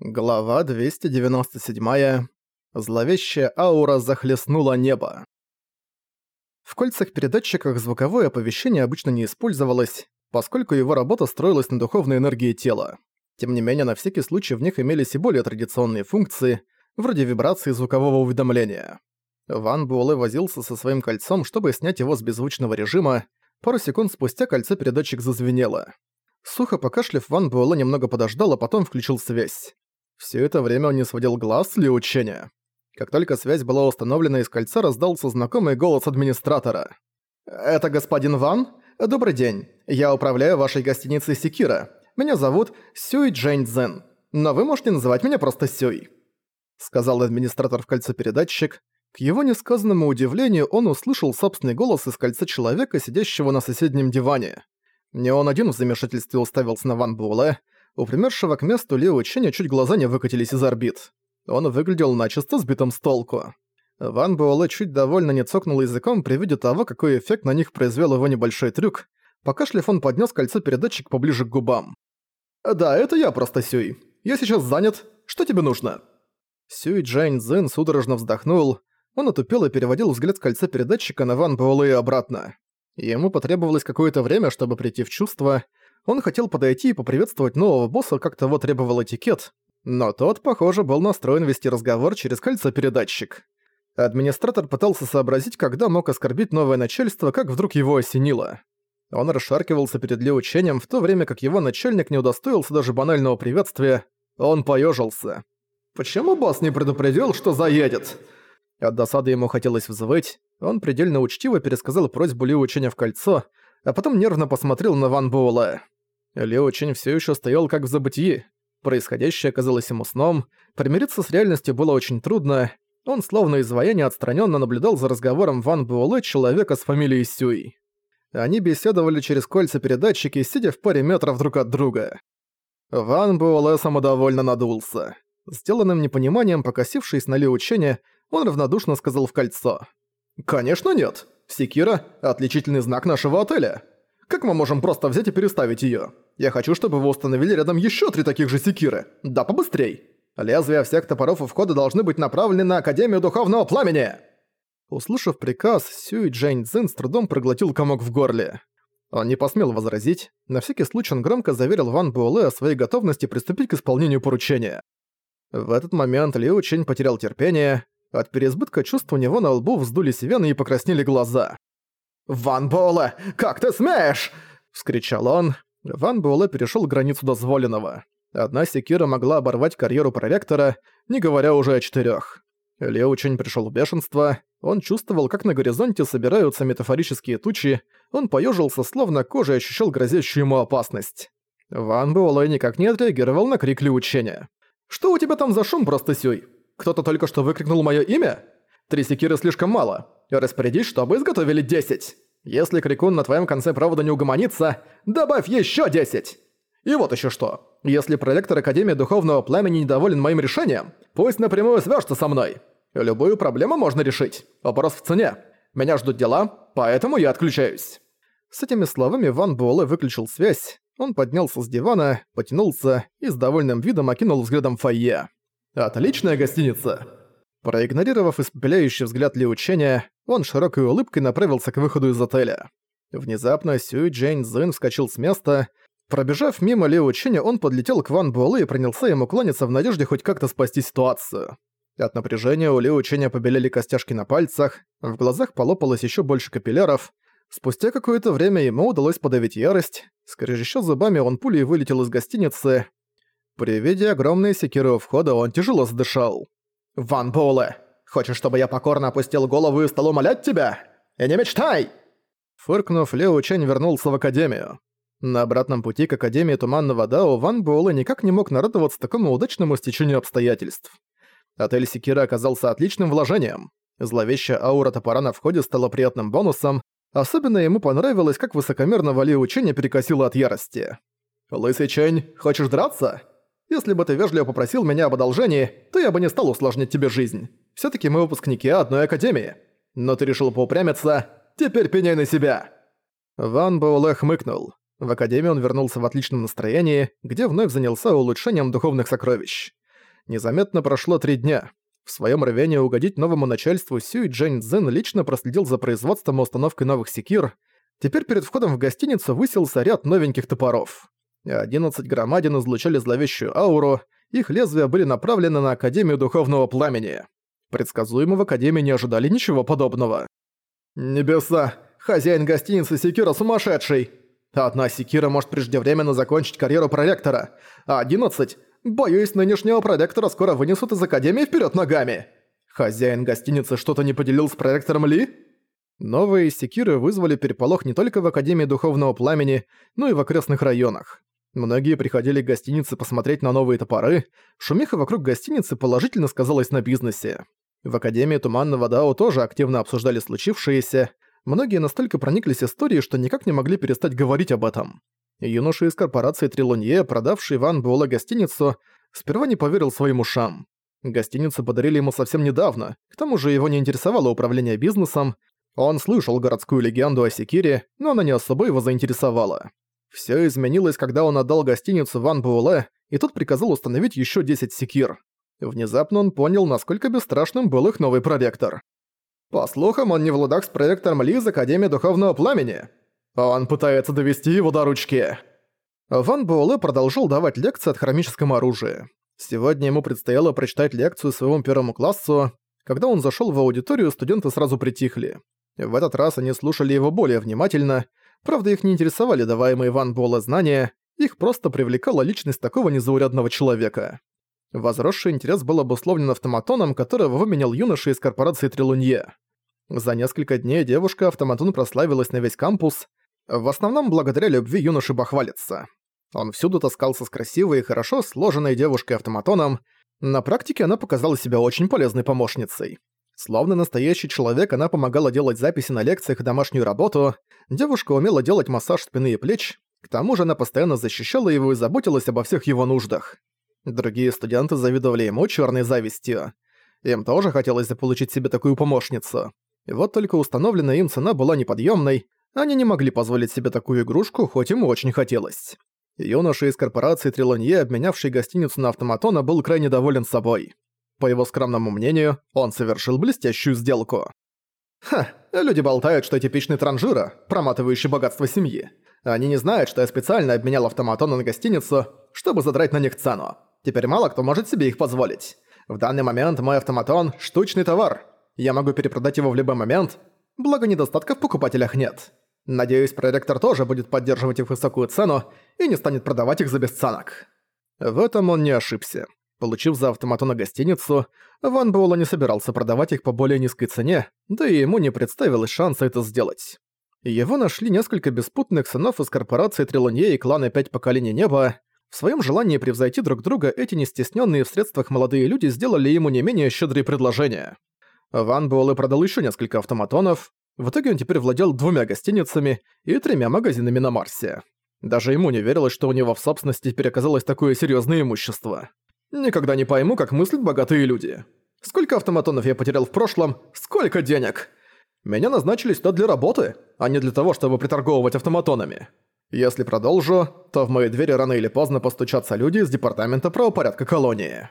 Глава 297. Зловещая аура захлестнула небо. В кольцах-передатчиках звуковое оповещение обычно не использовалось, поскольку его работа строилась на духовной энергии тела. Тем не менее, на всякий случай в них имелись и более традиционные функции, вроде вибрации звукового уведомления. Ван Буэлэ возился со своим кольцом, чтобы снять его с беззвучного режима. Пару секунд спустя кольцо-передатчик зазвенело. Сухо покашлив, Ван Буэлэ немного подождал, а потом включил связь. Все это время он не сводил глаз с Лиу Ченя. Как только связь была установлена из кольца, раздался знакомый голос администратора. «Это господин Ван? Добрый день. Я управляю вашей гостиницей Секира. Меня зовут Сюй Джейн Цзэн. Но вы можете называть меня просто Сюй», — сказал администратор в кольцо-передатчик. К его несказанному удивлению он услышал собственный голос из кольца человека, сидящего на соседнем диване. Не он один в замешательстве уставился на Ван Баолэ, у примёрзшего к месту Лео Ченя чуть глаза не выкатились из орбит. Он выглядел начисто сбитым с толку. Ван Баолэ чуть довольно не цокнул языком при виде того, какой эффект на них произвел его небольшой трюк. Покашляв, он поднес кольцо-передатчик поближе к губам. «Да, это я просто Сюй. Я сейчас занят. Что тебе нужно?» Сюй Джайн Цзин судорожно вздохнул. Он отупел и переводил взгляд с кольца-передатчика на Ван Баолэ и обратно. Ему потребовалось какое-то время, чтобы прийти в чувство, он хотел подойти и поприветствовать нового босса, как того требовал этикет, но тот, похоже, был настроен вести разговор через кольцо-передатчик. Администратор пытался сообразить, когда мог оскорбить новое начальство, как вдруг его осенило. Он расшаркивался перед Ли в то время как его начальник не удостоился даже банального приветствия, он поёжился. «Почему босс не предупредил, что заедет?» От досады ему хотелось взвыть, он предельно учтиво пересказал просьбу Ли в кольцо, а потом нервно посмотрел на Ван Буэлэ. Лео Чень все еще стоял как в забытии. Происходящее казалось ему сном, примириться с реальностью было очень трудно, он словно изваяние отстраненно наблюдал за разговором Ван Буэлэ человека с фамилией Сюй. Они беседовали через кольца передатчики, сидя в паре метров друг от друга. Ван Буэлэ самодовольно надулся. Сделанным непониманием, покосившись на Ли Ученя, он равнодушно сказал в кольцо. «Конечно нет. Секира – отличительный знак нашего отеля. Как мы можем просто взять и переставить её? Я хочу, чтобы вы установили рядом ещё три таких же секиры. Да побыстрей. Лезвия всех топоров у входа должны быть направлены на Академию Духовного Пламени!» Услышав приказ, Сюй Джейн Цзин с трудом проглотил комок в горле. Он не посмел возразить. На всякий случай он громко заверил Ван Буэлэ о своей готовности приступить к исполнению поручения. В этот момент Лиу Чень потерял терпение. От переизбытка чувств у него на лбу вздулись вены и покраснели глаза. «Ван Буэлэ, как ты смеешь?» – вскричал он. Ван Буэлэ перешёл границу дозволенного. Одна секира могла оборвать карьеру проректора, не говоря уже о четырёх. Лео очень пришёл в бешенство. Он чувствовал, как на горизонте собираются метафорические тучи. Он поёжился, словно кожей ощущал грозящую ему опасность. Ван Буэлэ никак не отреагировал на крик Лиученя. «Что у тебя там за шум, просто сюй? Кто-то только что выкрикнул моё имя? Три секиры слишком мало. Распорядись, чтобы изготовили 10. Если крикун на твоем конце провода не угомонится, добавь еще 10. И вот еще что. Если проректор Академии Духовного Пламени недоволен моим решением, пусть напрямую свяжется со мной. Любую проблему можно решить. Вопрос в цене. Меня ждут дела, поэтому я отключаюсь». С этими словами Ван Буэлэ выключил связь, он поднялся с дивана, потянулся и с довольным видом окинул взглядом фойе. «Отличная гостиница!» Проигнорировав испепеляющий взгляд Ли Учения, он широкой улыбкой направился к выходу из отеля. Внезапно Сюй Джейн Цзин вскочил с места. Пробежав мимо Ли Учения, он подлетел к Ван Буэлэ и принялся ему кланяться в надежде хоть как-то спасти ситуацию. От напряжения у Ли Учения побелели костяшки на пальцах, в глазах полопалось еще больше капилляров. Спустя какое-то время ему удалось подавить ярость. Скрежеща зубами, он пулей вылетел из гостиницы. При виде огромной секиры у входа он тяжело задышал. «Ван Буэлэ, хочешь, чтобы я покорно опустил голову и стал умолять тебя? И не мечтай!» Фыркнув, Лео Чэнь вернулся в Академию. На обратном пути к Академии Туманного Дао Ван Буэлэ никак не мог нарадоваться такому удачному стечению обстоятельств. Отель Секира оказался отличным вложением. Зловещая аура топора на входе стала приятным бонусом, особенно ему понравилось, как высокомерно Вали Чэня перекосило от ярости. «Лысый Чэнь, хочешь драться?» Если бы ты вежливо попросил меня об одолжении, то я бы не стал усложнять тебе жизнь. все таки мы выпускники одной академии. Но ты решил поупрямиться, теперь пеняй на себя!» Ван Боуле хмыкнул. В академию он вернулся в отличном настроении, где вновь занялся улучшением духовных сокровищ. Незаметно прошло три дня. В своем рвении угодить новому начальству Сюй Джэнь Цзэн лично проследил за производством и установкой новых секир. Теперь перед входом в гостиницу высился ряд новеньких топоров. 11 громадин излучали зловещую ауру, их лезвия были направлены на Академию Духовного Пламени. Предсказуемо в Академии не ожидали ничего подобного. «Небеса! Хозяин гостиницы Секира сумасшедший! Одна Секира может преждевременно закончить карьеру проректора, а 11 Боюсь, нынешнего проректора скоро вынесут из Академии вперед ногами. Хозяин гостиницы что-то не поделил с проректором Ли? Новые секиры вызвали переполох не только в Академии Духовного Пламени, но и в окрестных районах. Многие приходили к гостинице посмотреть на новые топоры, шумиха вокруг гостиницы положительно сказалась на бизнесе. В Академии Туманного Дао тоже активно обсуждали случившееся, многие настолько прониклись историей, что никак не могли перестать говорить об этом. Юноша из корпорации Трилунье, продавший Ван Буэлэ гостиницу, сперва не поверил своим ушам. Гостиницу подарили ему совсем недавно, к тому же его не интересовало управление бизнесом, он слышал городскую легенду о Секире, но она не особо его заинтересовала. Всё изменилось, когда он отдал гостиницу Ван Буэлэ, и тот приказал установить ещё 10 секир. Внезапно он понял, насколько бесстрашным был их новый проректор. По слухам, он не в ладах с проректором Ли из Академии Духовного Пламени. Он пытается довести его до ручки. Ван Буэлэ продолжил давать лекции от хромическом оружии. Сегодня ему предстояло прочитать лекцию своему первому классу. Когда он зашёл в аудиторию, студенты сразу притихли. В этот раз они слушали его более внимательно, правда их не интересовали даваемые Ван Буэлэ знания, их просто привлекала личность такого незаурядного человека. Возросший интерес был обусловлен автоматоном, которого выменял юноша из корпорации Трилунье. За несколько дней девушка-автоматон прославилась на весь кампус, в основном благодаря любви юноши бахвалится. Он всюду таскался с красивой и хорошо сложенной девушкой-автоматоном. На практике она показала себя очень полезной помощницей. Словно настоящий человек, она помогала делать записи на лекциях и домашнюю работу. Девушка умела делать массаж спины и плеч. К тому же она постоянно защищала его и заботилась обо всех его нуждах. Другие студенты завидовали ему черной завистью. Им тоже хотелось заполучить себе такую помощницу. Вот только установленная им цена была неподъемной, они не могли позволить себе такую игрушку, хоть ему очень хотелось. Юноша из корпорации Трилонье, обменявший гостиницу на автоматона, был крайне доволен собой. По его скромному мнению, он совершил блестящую сделку. Ха, люди болтают, что типичный транжира, проматывающий богатство семьи. Они не знают, что я специально обменял автоматона на гостиницу, чтобы задрать на них цену. Теперь мало кто может себе их позволить. В данный момент мой автоматон – штучный товар. Я могу перепродать его в любой момент, благо недостатка в покупателях нет. Надеюсь, проректор тоже будет поддерживать их высокую цену и не станет продавать их за бесценок. В этом он не ошибся. Получив за автоматона гостиницу, Ван Буэлла не собирался продавать их по более низкой цене, да и ему не представилось шанса это сделать. Его нашли несколько беспутных сынов из корпорации Трилонье и клана Пять Поколений Неба. В своем желании превзойти друг друга эти нестесненные в средствах молодые люди сделали ему не менее щедрые предложения. Ван Буэлэ продал еще несколько автоматонов, в итоге он теперь владел двумя гостиницами и тремя магазинами на Марсе. Даже ему не верилось, что у него в собственности теперь оказалось такое серьезное имущество. Никогда не пойму, как мыслят богатые люди. Сколько автоматонов я потерял в прошлом, сколько денег! Меня назначили сюда для работы, а не для того, чтобы приторговывать автоматонами. Если продолжу, то в мои двери рано или поздно постучатся люди из департамента правопорядка колонии.